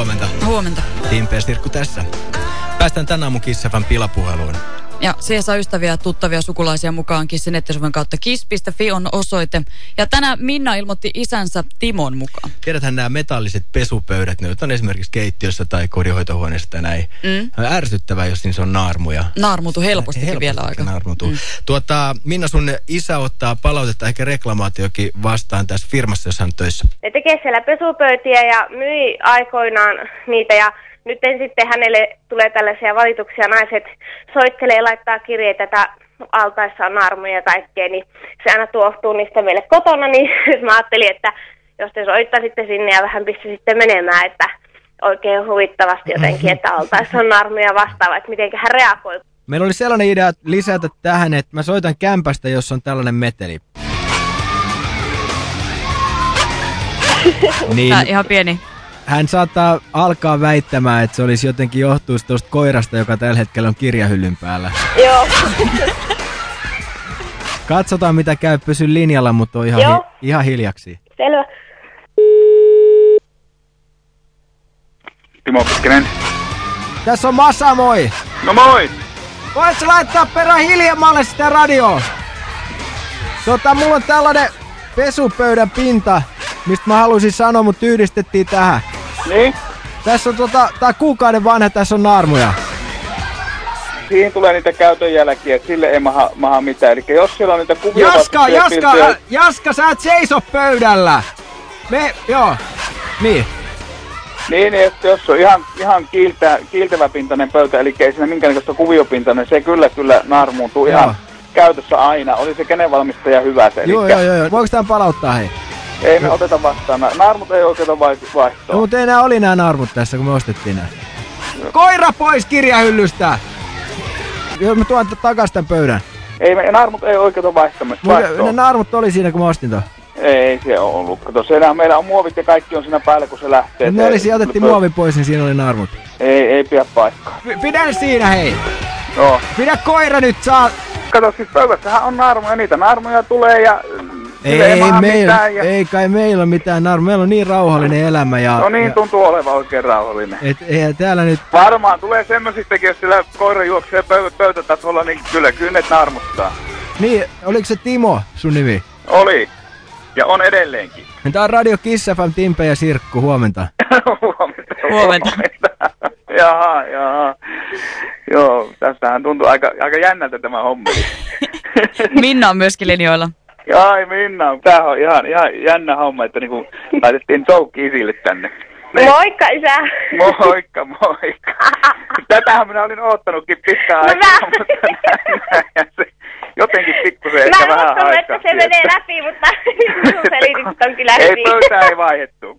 huomenta. Huomenta. Timpeä Sirkku tässä. Päästään tänään aamun Kissafan pilapuheluun. Ja siihen saa ystäviä, tuttavia, sukulaisia mukaan Kissin nettisivujen kautta. kiss.fi on osoite. Ja tänään Minna ilmoitti isänsä Timon mukaan. Tiedäthän nämä metalliset pesupöydät, ne on esimerkiksi keittiössä tai kodinhoitohuoneessa tai näin. Mm. Ärsyttävää, jos niin se on naarmuja. Naarmutu helposti vielä aika. Naarmutu. Mm. Tuota, Minna, sun isä ottaa palautetta, ehkä reklamaatiokin vastaan tässä firmassa, jos hän töissä. Ne tekee siellä pesupöytiä ja myi aikoinaan niitä ja nyt sitten hänelle tulee tällaisia valituksia, naiset soittelee, laittaa kirjeitä, että altaissa on naarmuja ja kaikkea, niin se aina tuohtuu niistä meille kotona, niin mä ajattelin, että jos te soittaisitte sinne ja vähän sitten menemään, että oikein huvittavasti jotenkin, että altaissa on naarmuja vastaava, että miten hän reagoi. Meillä oli sellainen idea lisätä tähän, että mä soitan kämpästä, jos on tällainen meteli. niin. Tää ihan pieni hän saattaa alkaa väittämään, että se olisi jotenkin johtuisi tuosta koirasta, joka tällä hetkellä on kirjahyllyn päällä. Joo. Katsotaan mitä käy, pysy linjalla, mutta on ihan, hi ihan hiljaksi. Selvä. Timo Pikkinen. Tässä on Massa, moi! No moi! Voitko laittaa perä hiljemmalle sitä radioa? Tota, mulla on tällainen pesupöydän pinta, mistä mä halusin sanoa, mutta yhdistettiin tähän. Niin? Tässä on tota, tää kuukauden vanha, tässä on naarmuja. Siihen tulee niitä käytön jälkiä, että sille ei maha, maha mitään. Eli jos siellä on niitä kuvia... Jaska, Jaska, ja... Jaska, sä et seiso pöydällä! Me, joo, niin. Niin, niin että jos on ihan, ihan kiiltä, kiiltäväpintainen pöytä, eli ei siinä minkäännäköistä kuviopintainen, se kyllä kyllä naarmuuntuu ihan käytössä aina. Oli se kenen valmistaja hyvä se. Joo, joo, joo, joo. Voiko tämän palauttaa hei? Ei me oteta vastaan. Naarmut ei oikein vaihtoa. No, mutta ei nää oli nämä naarmut tässä, kun me ostettiin nää. Koira pois kirjahyllystä! Joo, mä tuon takas tämän pöydän. Ei, me, naarmut ei oikein vaihtoa. Ne naarmut oli siinä, kun mä ostin tuon. Ei se ole ollut. Kato, siellä meillä on muovit ja kaikki on siinä päällä, kun se lähtee. Ne olisi, otettiin muovi pois, niin siinä oli naarmut. Ei, ei pidä paikkaa. P pidä siinä, hei! Joo. Pidä koira nyt, saa... Kato, siis pöydässähän on naarmuja, niitä naarmuja tulee ja ei, ei, meillä, ja... ei kai meillä ole mitään naru. Meillä on niin rauhallinen elämä. Ja, no niin, ja... tuntuu olevan oikein rauhallinen. Et, eihän täällä nyt... Varmaan tulee semmoisistakin, jos sillä koira juoksee pöytä, pöytätasolla, niin kyllä kynnet naarmuttaa. Niin, oliko se Timo sun nimi? Oli. Ja on edelleenkin. Tämä on Radio Kiss FM, Timpe ja Sirkku, huomenta. huomenta. Huomenta. jaha, jaha. Joo, tässähän tuntuu aika, aika jännältä tämä homma. Minna on myöskin linjoilla. Ai Minna, tää on ihan, ihan jännä homma, että niinku laitettiin toukki isille tänne. Ne. Moikka isä! Moikka, moikka. Tätähän minä olin oottanutkin pitkään no aikaa, mutta näin, se jotenkin pikkusen ehkä vähän Mä en että se menee läpi, mutta sun selitykset on kyllä Ei pöytää ei vaihettu.